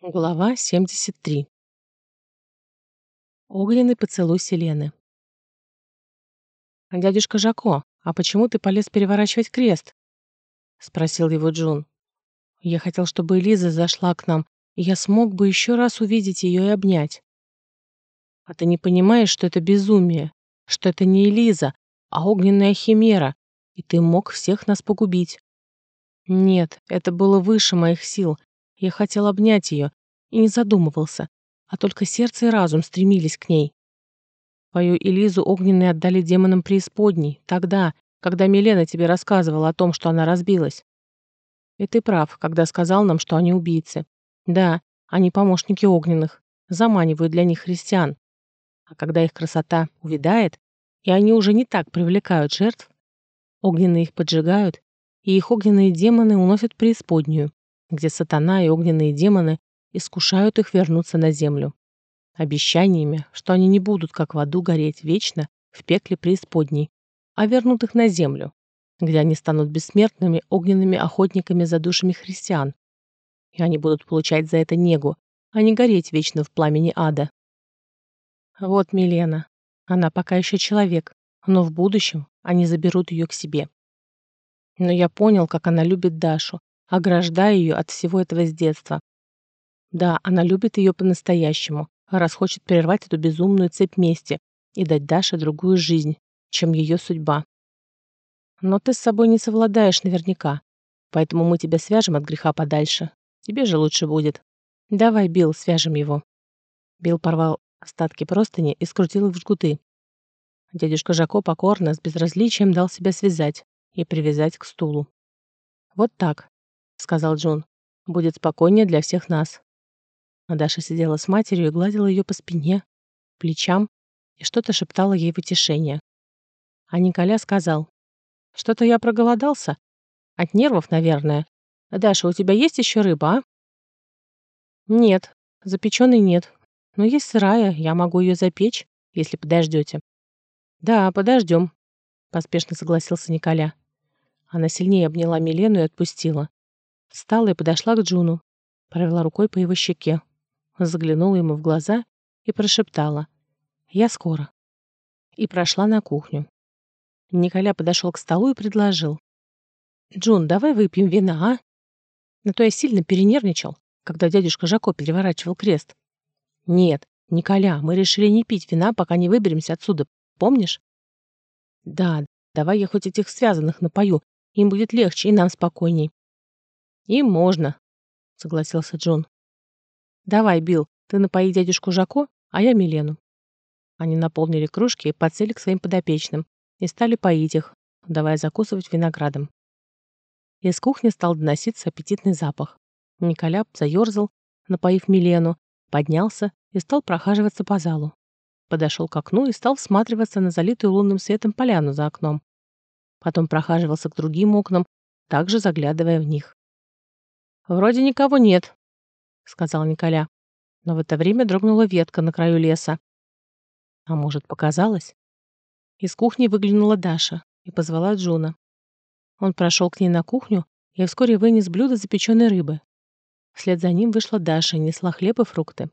Глава 73. Огненный поцелуй Селены. «Дядюшка Жако, а почему ты полез переворачивать крест?» — спросил его Джун. «Я хотел, чтобы Элиза зашла к нам, и я смог бы еще раз увидеть ее и обнять. А ты не понимаешь, что это безумие, что это не Элиза, а огненная химера, и ты мог всех нас погубить. Нет, это было выше моих сил, я хотел обнять ее и не задумывался, а только сердце и разум стремились к ней. Твою Элизу огненные отдали демонам преисподней, тогда, когда Милена тебе рассказывала о том, что она разбилась. И ты прав, когда сказал нам, что они убийцы. Да, они помощники огненных, заманивают для них христиан. А когда их красота увядает, и они уже не так привлекают жертв, огненные их поджигают, и их огненные демоны уносят преисподнюю где сатана и огненные демоны искушают их вернуться на землю. Обещаниями, что они не будут, как в аду, гореть вечно в пекле преисподней, а вернут их на землю, где они станут бессмертными огненными охотниками за душами христиан. И они будут получать за это негу, а не гореть вечно в пламени ада. Вот Милена. Она пока еще человек, но в будущем они заберут ее к себе. Но я понял, как она любит Дашу, ограждая ее от всего этого с детства. Да, она любит ее по-настоящему, раз хочет прервать эту безумную цепь мести и дать Даше другую жизнь, чем ее судьба. Но ты с собой не совладаешь наверняка, поэтому мы тебя свяжем от греха подальше. Тебе же лучше будет. Давай, Билл, свяжем его. Билл порвал остатки простыни и скрутил их в жгуты. Дядюшка Жако покорно, с безразличием дал себя связать и привязать к стулу. Вот так, сказал Джон. «Будет спокойнее для всех нас». А Даша сидела с матерью и гладила ее по спине, плечам и что-то шептала ей в утешение. А Николя сказал, «Что-то я проголодался. От нервов, наверное. Даша, у тебя есть еще рыба, а?» «Нет, запеченной нет. Но есть сырая, я могу ее запечь, если подождете». «Да, подождем», — поспешно согласился Николя. Она сильнее обняла Милену и отпустила. Встала и подошла к Джуну, провела рукой по его щеке, заглянула ему в глаза и прошептала «Я скоро» и прошла на кухню. Николя подошел к столу и предложил «Джун, давай выпьем вина, а?» На то я сильно перенервничал, когда дядюшка Жако переворачивал крест. «Нет, Николя, мы решили не пить вина, пока не выберемся отсюда, помнишь?» «Да, давай я хоть этих связанных напою, им будет легче и нам спокойней. «Им можно», — согласился Джон. «Давай, Билл, ты напои дядюшку Жако, а я Милену». Они наполнили кружки и подсели к своим подопечным и стали поить их, давая закусывать виноградом. Из кухни стал доноситься аппетитный запах. Николя заерзал, напоив Милену, поднялся и стал прохаживаться по залу. Подошел к окну и стал всматриваться на залитую лунным светом поляну за окном. Потом прохаживался к другим окнам, также заглядывая в них. «Вроде никого нет», — сказал Николя. Но в это время дрогнула ветка на краю леса. А может, показалось? Из кухни выглянула Даша и позвала Джуна. Он прошел к ней на кухню и вскоре вынес блюдо запеченной рыбы. Вслед за ним вышла Даша и несла хлеб и фрукты.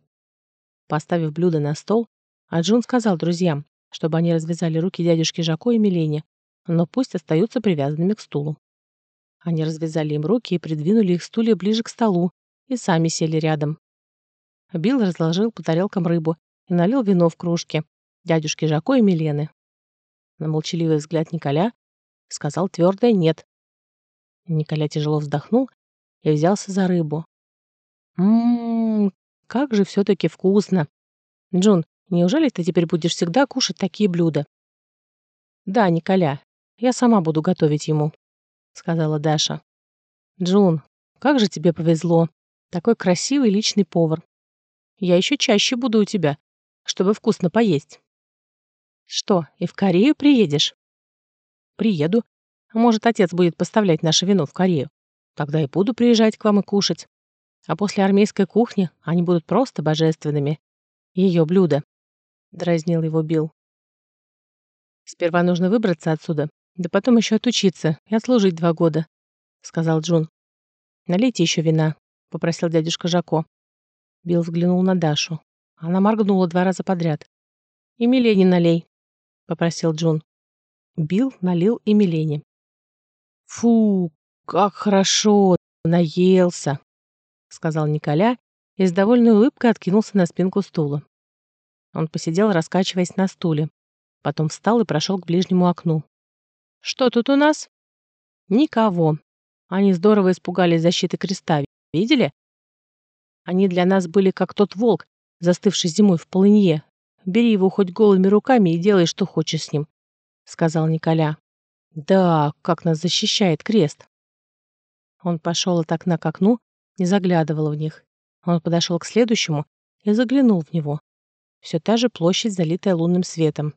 Поставив блюдо на стол, а Джун сказал друзьям, чтобы они развязали руки дядюшке Жако и Милене, но пусть остаются привязанными к стулу. Они развязали им руки и придвинули их стулья ближе к столу и сами сели рядом. Билл разложил по тарелкам рыбу и налил вино в кружки дядюшки Жако и Милены. На молчаливый взгляд Николя сказал твердое «нет». Николя тяжело вздохнул и взялся за рыбу. «Ммм, как же все-таки вкусно! Джун, неужели ты теперь будешь всегда кушать такие блюда?» «Да, Николя, я сама буду готовить ему», сказала Даша. «Джун, как же тебе повезло. Такой красивый личный повар. Я еще чаще буду у тебя, чтобы вкусно поесть». «Что, и в Корею приедешь?» «Приеду. Может, отец будет поставлять наше вино в Корею. Тогда и буду приезжать к вам и кушать. А после армейской кухни они будут просто божественными. Ее блюдо», — дразнил его Билл. «Сперва нужно выбраться отсюда, да потом еще отучиться и отслужить два года», — сказал Джун. «Налейте еще вина», — попросил дядюшка Жако. Билл взглянул на Дашу. Она моргнула два раза подряд. «И Милене налей», — попросил Джун. Билл налил и Милене. «Фу, как хорошо! Наелся!» — сказал Николя и с довольной улыбкой откинулся на спинку стула. Он посидел, раскачиваясь на стуле. Потом встал и прошел к ближнему окну. «Что тут у нас?» «Никого. Они здорово испугались защиты креста. Видели? Они для нас были как тот волк, застывший зимой в полынье. Бери его хоть голыми руками и делай, что хочешь с ним», — сказал Николя. «Да, как нас защищает крест!» Он пошел от окна к окну, не заглядывал в них. Он подошел к следующему и заглянул в него. Все та же площадь, залитая лунным светом.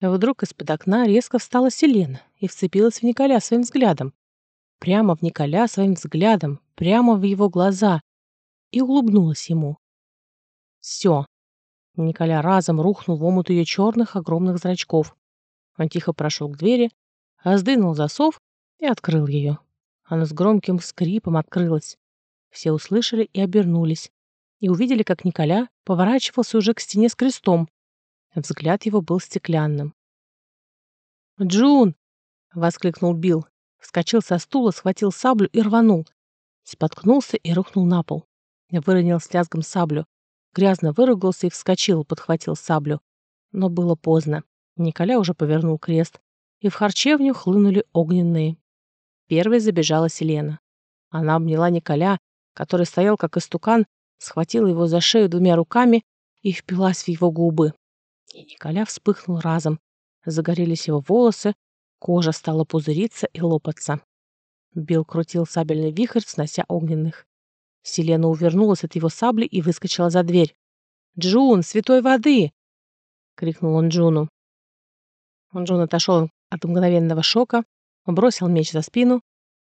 Вдруг из-под окна резко встала Селена и вцепилась в Николя своим взглядом. Прямо в Николя своим взглядом, прямо в его глаза. И улыбнулась ему. Все. Николя разом рухнул в омут ее черных огромных зрачков. Он тихо прошел к двери, сдвинул засов и открыл ее. Она с громким скрипом открылась. Все услышали и обернулись. И увидели, как Николя поворачивался уже к стене с крестом. Взгляд его был стеклянным. «Джун!» — воскликнул Билл. Вскочил со стула, схватил саблю и рванул. Споткнулся и рухнул на пол. Выронил с лязгом саблю. Грязно выругался и вскочил, подхватил саблю. Но было поздно. Николя уже повернул крест, и в харчевню хлынули огненные. Первой забежала Селена. Она обняла Николя, который стоял как истукан, схватила его за шею двумя руками и впилась в его губы. И Николя вспыхнул разом. Загорелись его волосы, кожа стала пузыриться и лопаться. Билл крутил сабельный вихрь, снося огненных. Селена увернулась от его сабли и выскочила за дверь. «Джун, святой воды!» — крикнул он Джуну. Джун отошел от мгновенного шока, бросил меч за спину,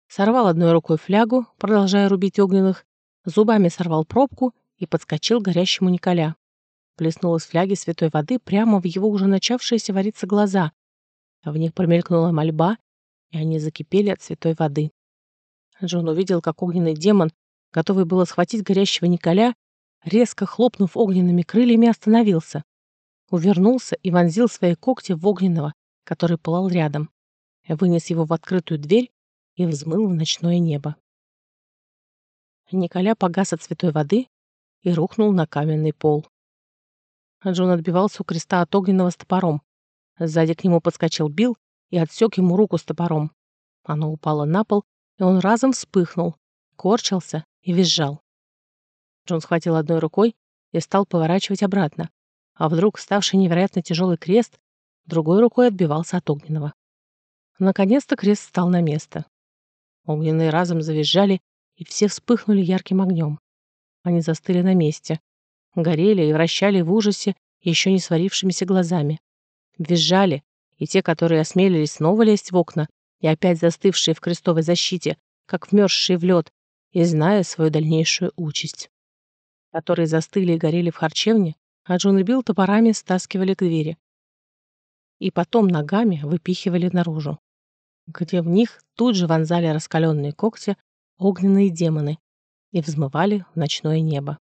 сорвал одной рукой флягу, продолжая рубить огненных, зубами сорвал пробку и подскочил к горящему Николя. Плеснул из фляги святой воды прямо в его уже начавшиеся вариться глаза. В них промелькнула мольба, и они закипели от святой воды. Джон увидел, как огненный демон, готовый было схватить горящего Николя, резко хлопнув огненными крыльями, остановился. Увернулся и вонзил свои когти в огненного, который пылал рядом. Вынес его в открытую дверь и взмыл в ночное небо. Николя погас от святой воды и рухнул на каменный пол. Джон отбивался у креста от огненного с топором. Сзади к нему подскочил Билл и отсек ему руку с топором. Оно упало на пол, и он разом вспыхнул, корчился и визжал. Джон схватил одной рукой и стал поворачивать обратно, а вдруг ставший невероятно тяжелый крест другой рукой отбивался от огненного. Наконец-то крест стал на место. Огненные разом завизжали, и все вспыхнули ярким огнем. Они застыли на месте, горели и вращали в ужасе еще не сварившимися глазами. Визжали, и те, которые осмелились снова лезть в окна, и опять застывшие в крестовой защите, как вмерзшие в лед, и зная свою дальнейшую участь. Которые застыли и горели в харчевне, а Джон и Билл топорами стаскивали к двери. И потом ногами выпихивали наружу где в них тут же вонзали раскаленные когти огненные демоны и взмывали в ночное небо.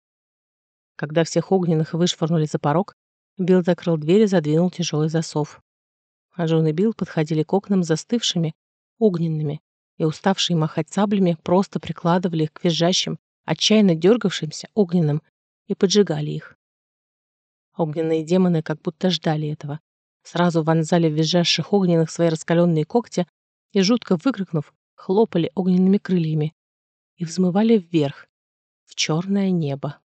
Когда всех огненных вышвырнули за порог, Билл закрыл дверь и задвинул тяжелый засов. А Джон и Билл подходили к окнам застывшими, огненными, и уставшие махать саблями просто прикладывали их к визжащим, отчаянно дергавшимся огненным и поджигали их. Огненные демоны как будто ждали этого. Сразу вонзали в визжащих огненных свои раскаленные когти и, жутко выкрикнув, хлопали огненными крыльями и взмывали вверх, в черное небо.